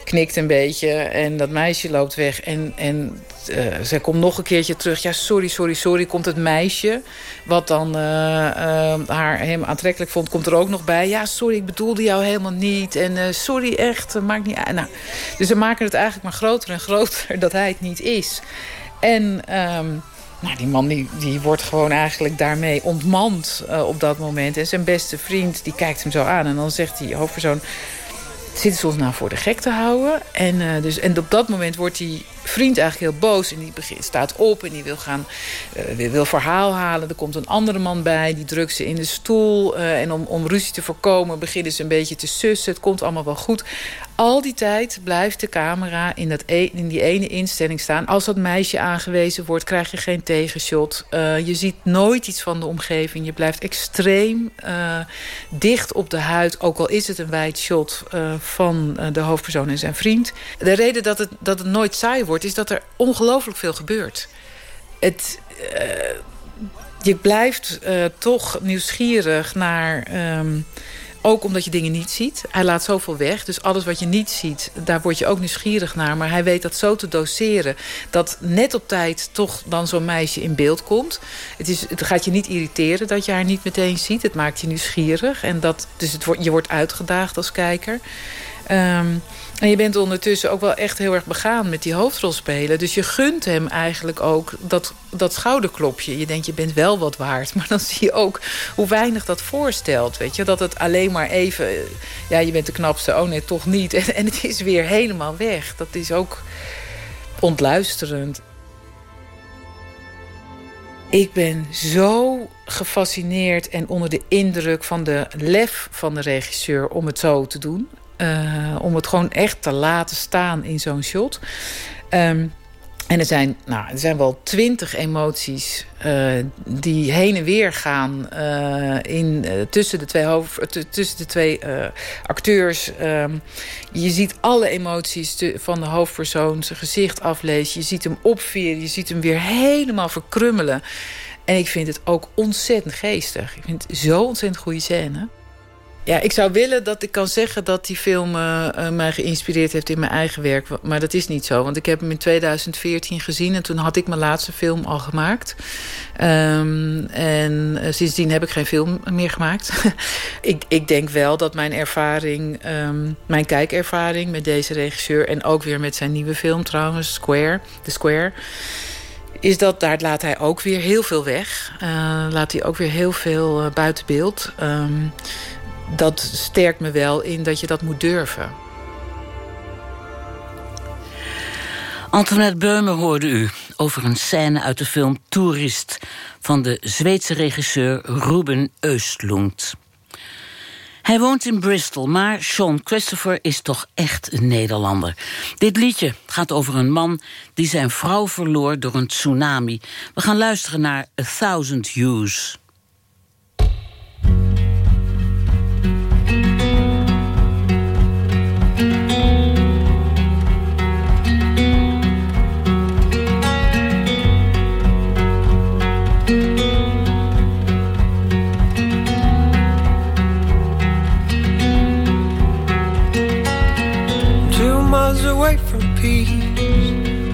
knikt een beetje. En dat meisje loopt weg. En, en uh, zij komt nog een keertje terug. Ja, sorry, sorry, sorry. Komt het meisje, wat dan uh, uh, haar hem aantrekkelijk vond, komt er ook nog bij. Ja, sorry, ik bedoelde jou helemaal niet. En sorry, echt, maakt niet uit. Nou, dus ze maken het eigenlijk maar groter en groter dat hij het niet is. En... Um, nou, die man die, die wordt gewoon eigenlijk daarmee ontmand uh, op dat moment. En zijn beste vriend die kijkt hem zo aan. En dan zegt die hoofdpersoon... zitten ze ons nou voor de gek te houden? En, uh, dus, en op dat moment wordt die vriend eigenlijk heel boos. En die begint, staat op en die wil gaan uh, wil verhaal halen. Er komt een andere man bij, die drukt ze in de stoel. Uh, en om, om ruzie te voorkomen beginnen ze een beetje te sussen. Het komt allemaal wel goed. Al die tijd blijft de camera in, dat e in die ene instelling staan. Als dat meisje aangewezen wordt, krijg je geen tegenshot. Uh, je ziet nooit iets van de omgeving. Je blijft extreem dicht op de huid. Ook al is het een wijd shot van de hoofdpersoon en zijn vriend. De reden dat het, dat het nooit saai wordt, is dat er ongelooflijk veel gebeurt. Het je blijft uh, toch nieuwsgierig naar... Um, ook omdat je dingen niet ziet. Hij laat zoveel weg. Dus alles wat je niet ziet, daar word je ook nieuwsgierig naar. Maar hij weet dat zo te doseren... dat net op tijd toch dan zo'n meisje in beeld komt. Het, is, het gaat je niet irriteren dat je haar niet meteen ziet. Het maakt je nieuwsgierig. En dat, dus het je wordt uitgedaagd als kijker. Ehm, en je bent ondertussen ook wel echt heel erg begaan met die hoofdrolspelen. Dus je gunt hem eigenlijk ook dat, dat schouderklopje. Je denkt, je bent wel wat waard. Maar dan zie je ook hoe weinig dat voorstelt. Weet je? Dat het alleen maar even... Ja, je bent de knapste. Oh nee, toch niet. En, en het is weer helemaal weg. Dat is ook ontluisterend. Ik ben zo gefascineerd en onder de indruk van de lef van de regisseur om het zo te doen. Uh, om het gewoon echt te laten staan in zo'n shot. Um, en er zijn, nou, er zijn wel twintig emoties uh, die heen en weer gaan uh, in, tussen de twee, hoofd, tussen de twee acteurs. Um, je ziet alle emoties van de hoofdpersoon zijn gezicht aflezen. Je ziet hem opveren, je ziet hem weer helemaal verkrummelen. En ik vind het ook ontzettend geestig. Ik vind het zo ontzettend goede scène. Ja, ik zou willen dat ik kan zeggen dat die film uh, mij geïnspireerd heeft in mijn eigen werk. Maar dat is niet zo, want ik heb hem in 2014 gezien... en toen had ik mijn laatste film al gemaakt. Um, en uh, sindsdien heb ik geen film meer gemaakt. ik, ik denk wel dat mijn ervaring, um, mijn kijkervaring met deze regisseur... en ook weer met zijn nieuwe film trouwens, Square, The Square is dat daar laat hij ook weer heel veel weg. Laat hij ook weer heel veel uh, buiten beeld. Um, dat sterkt me wel in dat je dat moet durven. Antoinette Beumer hoorde u over een scène uit de film Toerist... van de Zweedse regisseur Ruben Östlund. Hij woont in Bristol, maar Sean Christopher is toch echt een Nederlander. Dit liedje gaat over een man die zijn vrouw verloor door een tsunami. We gaan luisteren naar A Thousand Years.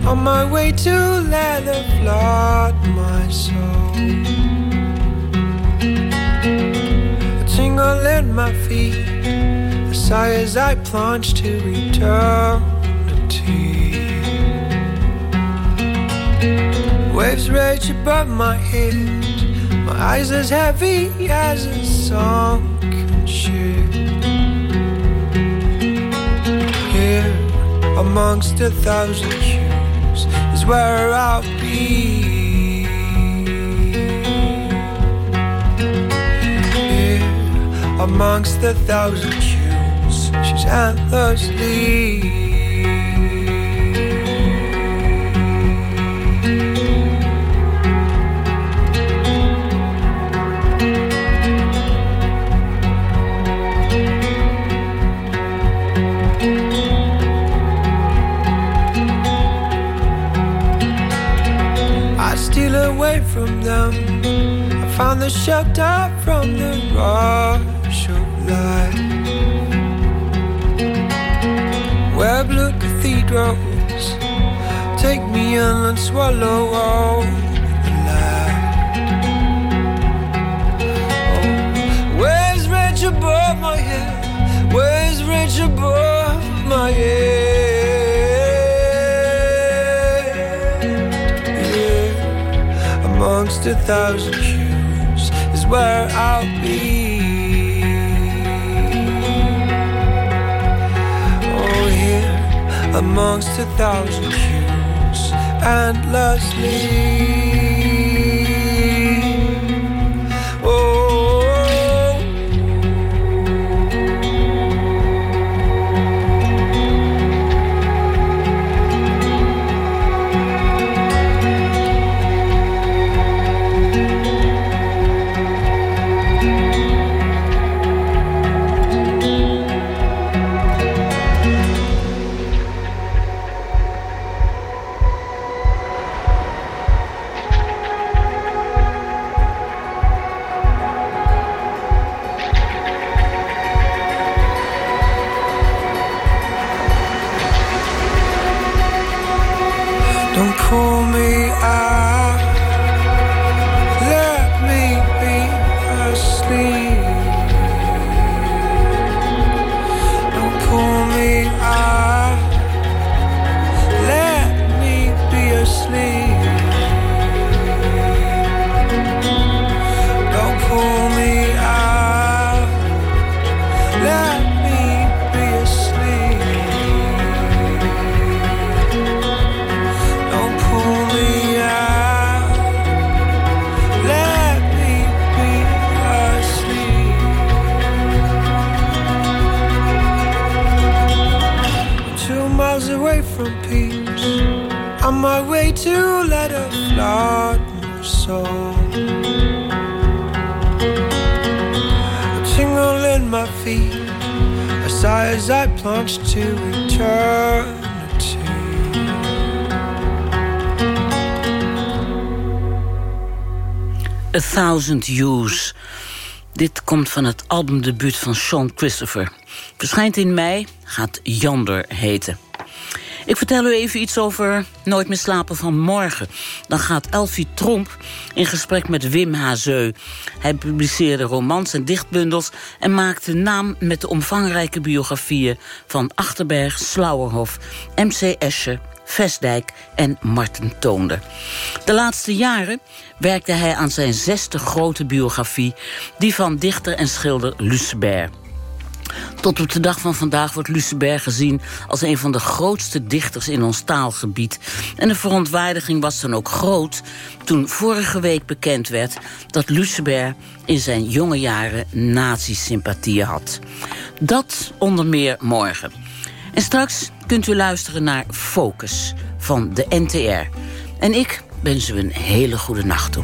On my way to let the flood my soul. A tingle in my feet, a sigh as I plunge to eternity. Waves rage above my head, my eyes as heavy as a sunken ship. Here amongst a thousand is where I'll be. Here amongst the thousand hues, she's endlessly. Them. I found the shelter from the rush of life. Where blue cathedrals take me in and swallow all the light. Oh, where's rich above my head? Where's rich above my head? Amongst a thousand hues is where I'll be. Oh, here amongst a thousand hues, endlessly. Thousand. Dit komt van het albumdebuut van Sean Christopher. Verschijnt in mei, gaat Jander heten. Ik vertel u even iets over Nooit meer slapen van morgen. Dan gaat Elfie Tromp in gesprek met Wim Hazeu. Hij publiceerde romans en dichtbundels... en maakte naam met de omvangrijke biografieën... van Achterberg, Slauerhof, M.C. Escher, Vestdijk en Marten Toonder. De laatste jaren werkte hij aan zijn zesde grote biografie... die van dichter en schilder Lucebert. Tot op de dag van vandaag wordt Lucebert gezien als een van de grootste dichters in ons taalgebied. En de verontwaardiging was dan ook groot toen vorige week bekend werd dat Lucebert in zijn jonge jaren nazi-sympathieën had. Dat onder meer morgen. En straks kunt u luisteren naar Focus van de NTR. En ik wens u een hele goede nacht toe.